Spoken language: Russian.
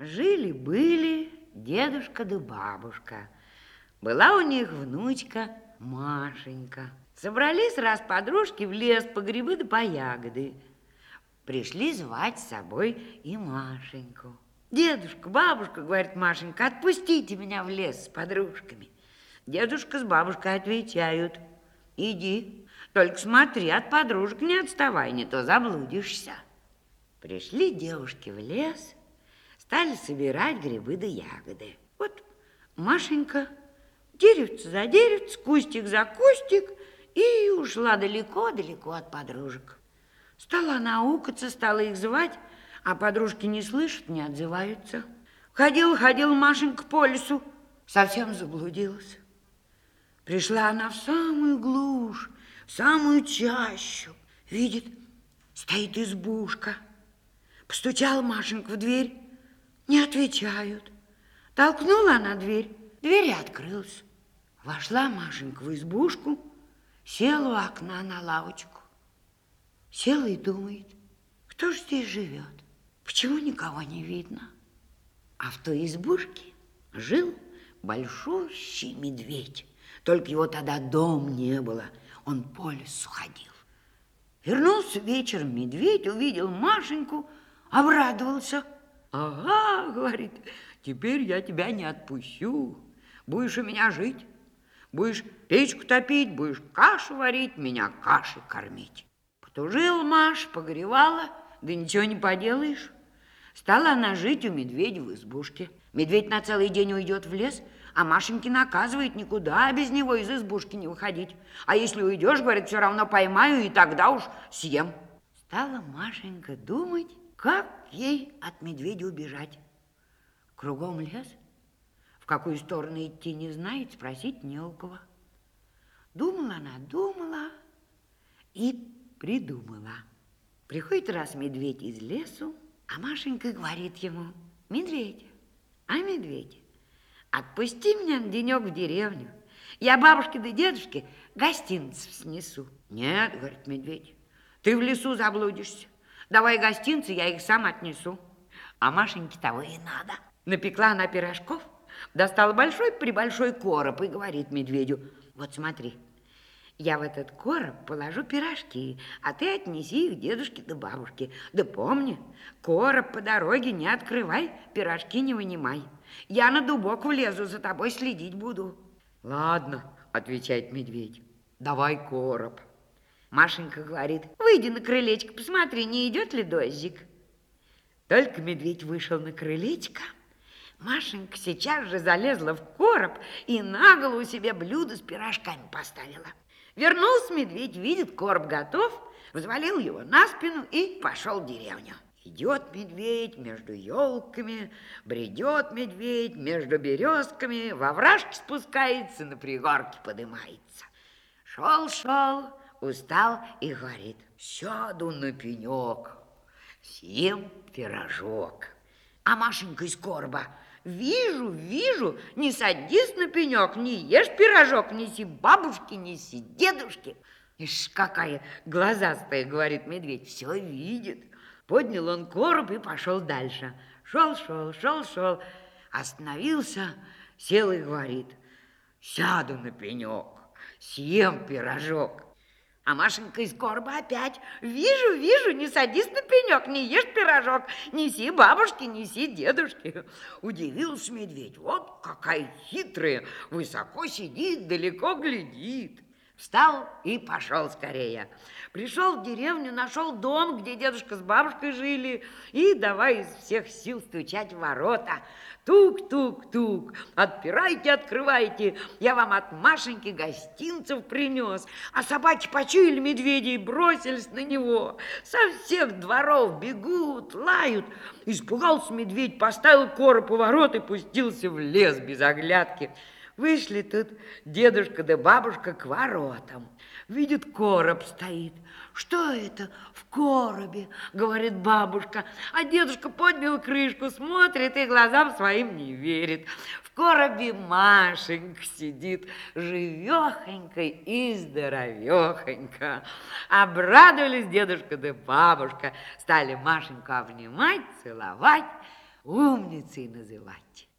Жили-были дедушка да бабушка. Была у них внучка Машенька. Собрались раз подружки в лес по грибы да по ягоды. Пришли звать с собой и Машеньку. Дедушка, бабушка, говорит Машенька, отпустите меня в лес с подружками. Дедушка с бабушкой отвечают, иди, только смотри, от подружек не отставай, не то заблудишься. Пришли девушки в лес, стали собирать грибы да ягоды. Вот Машенька деревце за деревце, кустик за кустик, и ушла далеко-далеко от подружек. Стала наукаться, стала их звать, а подружки не слышат, не отзываются. Ходила Машенька по лесу, совсем заблудилась. Пришла она в самую глушь, в самую чащу. Видит, стоит избушка. Постучала Машенька в дверь, не отвечают. Толкнула она дверь, дверь открылась. Вошла Машенька в избушку, села у окна на лавочку. Села и думает, кто же здесь живет? Почему никого не видно? А в той избушке жил большущий медведь. Только его тогда дом не было, он по лесу ходил. Вернулся вечером медведь, увидел Машеньку, обрадовался. Ага, говорит, теперь я тебя не отпущу. Будешь у меня жить, будешь печку топить, будешь кашу варить, меня кашей кормить. Потужил Маш, погревала, да ничего не поделаешь. Стала она жить у медведя в избушке. Медведь на целый день уйдет в лес, а Машеньки наказывает никуда без него из избушки не выходить. А если уйдешь, говорит, все равно поймаю, и тогда уж съем. Стала Машенька думать, как ей от медведя убежать. Кругом лес, в какую сторону идти не знает, спросить не у кого. Думала она, думала и придумала. Приходит раз медведь из лесу, а Машенька говорит ему, медведь, а медведь, отпусти меня на денек в деревню. Я бабушке да дедушке гостинцев снесу. Нет, говорит медведь, ты в лесу заблудишься. Давай гостинцы, я их сам отнесу. А Машеньке того и надо. Напекла она пирожков, достала большой-пребольшой короб и говорит медведю, вот смотри, я в этот короб положу пирожки, а ты отнеси их дедушке да бабушке. Да помни, короб по дороге не открывай, пирожки не вынимай. Я на дубок влезу, за тобой следить буду. Ладно, отвечает медведь, давай короб. Машенька говорит, выйди на крылечко, посмотри, не идет ли дождик. Только медведь вышел на крылечко, Машенька сейчас же залезла в короб и на голову себе блюдо с пирожками поставила. Вернулся медведь, видит, короб готов, взвалил его на спину и пошел в деревню. Идет медведь между елками, бредет медведь между березками, во вражке спускается, на пригорке подымается. Шел-шел, устал и говорит, сяду на пенек, съем пирожок. А Машенька из короба, вижу, вижу, не садись на пенек, не ешь пирожок, неси бабушке, неси дедушке. Ишь, какая глазастая, говорит медведь, все видит. Поднял он короб и пошел дальше. Шел, шел, шел, шел, остановился, сел и говорит, сяду на пенек, съем пирожок. А Машенька из короба опять. Вижу, вижу, не садись на пенек, не ешь пирожок, неси бабушке, неси дедушке. Удивился медведь. Вот какая хитрая, высоко сидит, далеко глядит. Встал и пошел скорее. Пришел в деревню, нашел дом, где дедушка с бабушкой жили, и давай из всех сил стучать в ворота. Тук-тук-тук, отпирайте, открывайте, я вам от Машеньки гостинцев принес. А собаки почуяли медведей и бросились на него. Со всех дворов бегут, лают. Испугался медведь, поставил короб у ворот и пустился в лес без оглядки. Вышли тут дедушка да бабушка к воротам. Видит, короб стоит. Что это в коробе, говорит бабушка. А дедушка поднял крышку, смотрит и глазам своим не верит. В коробе Машенька сидит, живехонька и здоровехонька. Обрадовались дедушка да бабушка, стали Машеньку обнимать, целовать. умницей называть.